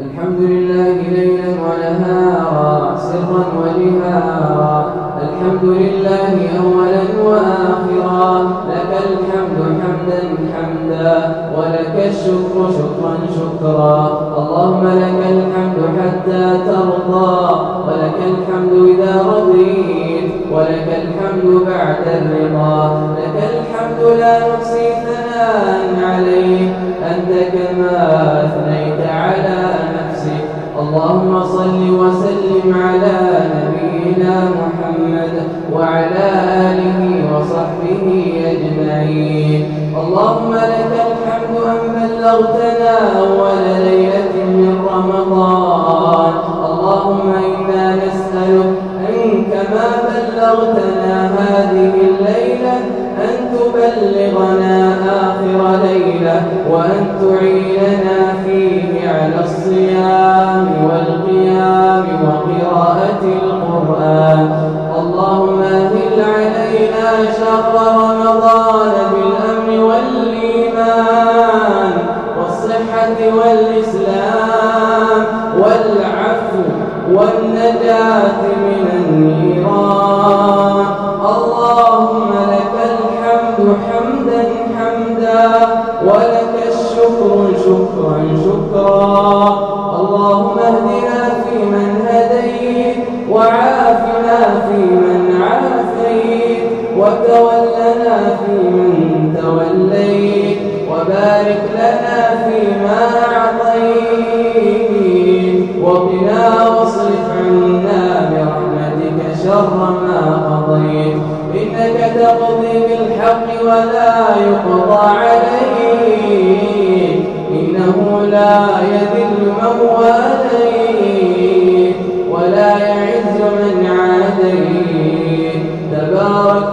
الحمد لله ليلا ونهارا سرا وجهارا الحمد لله أولا وآخرا. لك الحمد حمدا حمدا ولك الشكر شكرا شكرا. اللهم لك الحمد حتى ترضى ولك الحمد إذا رضيت ولك الحمد بعد الرضا. لك الحمد لا نحصي اللهم صل وسلم على نبينا محمد وعلى آله وصحبه أجمعين. اللهم لك الحمد أن بلغتنا أول ليلة من رمضان. اللهم إنا نسألك أن كما بلغتنا هذه الليلة أن تبلغنا آخر ليلة وأن تعيننا القرآن. اللهم أهل علينا شهر رمضان بالأمن والإيمان والصحة والإسلام والعفو والنجاة من النيران. اللهم لك الحمد حمدا حمدا ولك الشكر شكرا شكرا. اللهم اهدنا وتولنا فيمن توليت وبارك لنا فيما أعطيت وقنا واصرف عنا برحمتك شر ما قضيت. إنك تقضي بالحق ولا يقضى عليك. إنه لا يذل من واليت ولا يعز من عاديت. تبارك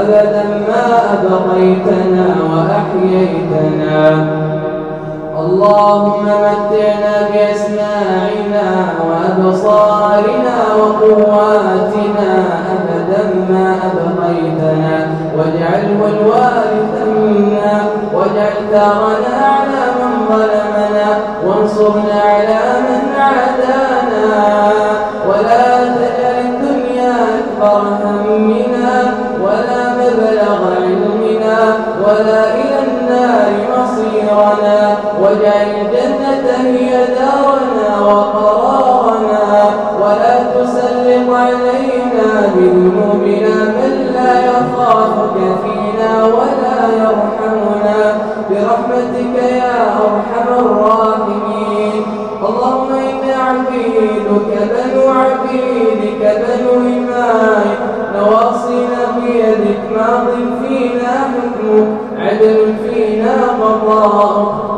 أبدا ما أبقيتنا وأحييتنا. اللهم متعنا بأسماعنا وأبصارنا وقواتنا. أبدا ما أبقيتنا. واجعله الوارث منا. واجعل ثأرنا على من ظلمنا. وانصرنا على من واجعل الجنة هي دارنا وقرارنا ولا تسلط علينا بذنوبنا من لا يخافك فينا ولا يرحمنا. برحمتك يا أرحم الراحمين. اللهم إنا عبيدك بنو عبيدك بنو إمائك نواصينا بيدك ماض فينا حكمك عدل فينا قضاءك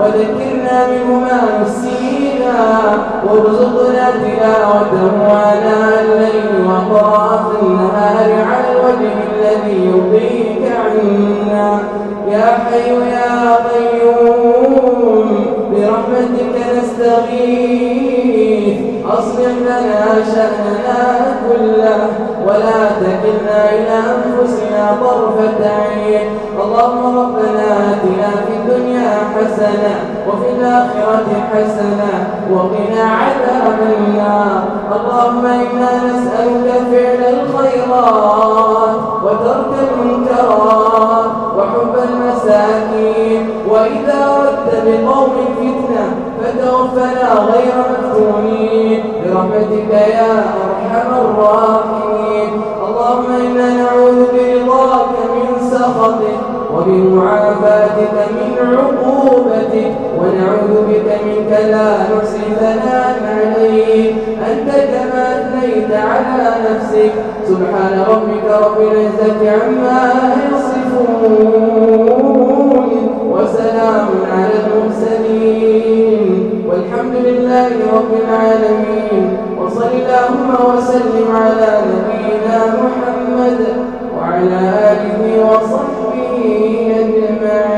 وذكرنا منه ما نسينا وارزقنا تلاوته آناء الليل وطرف النهار على الوجه الذي يرضيك عنا. يا حي يا قيوم برحمتك نستغيث. أصلح لنا شأننا كله ولا تكلنا إلى أنفسنا طرفة عين. اللهم ربنا آتنا في حسنة وفي الآخرة حسنة وقنا عذاب النار. اللهم إنا نسألك فعل الخيرات وترك المنكرات وحب المساكين. وإذا ردت بقوم فتنة فتوفنا غير مفتونين. برحمتك يا أرحم الراحمين. اللهم إنا نعوذ برضاك من سخطك. وبمعافاتك من عقوبتك ونعوذ بك منك لا نحصي ثناء عليك. أنت كما أثنيت على نفسك. سبحان ربك رب العزة عما يصفون وسلام على المرسلين. والحمد لله رب العالمين. وصل اللهم وسلم على نبينا محمد وعلى آله وصحبه أجمعين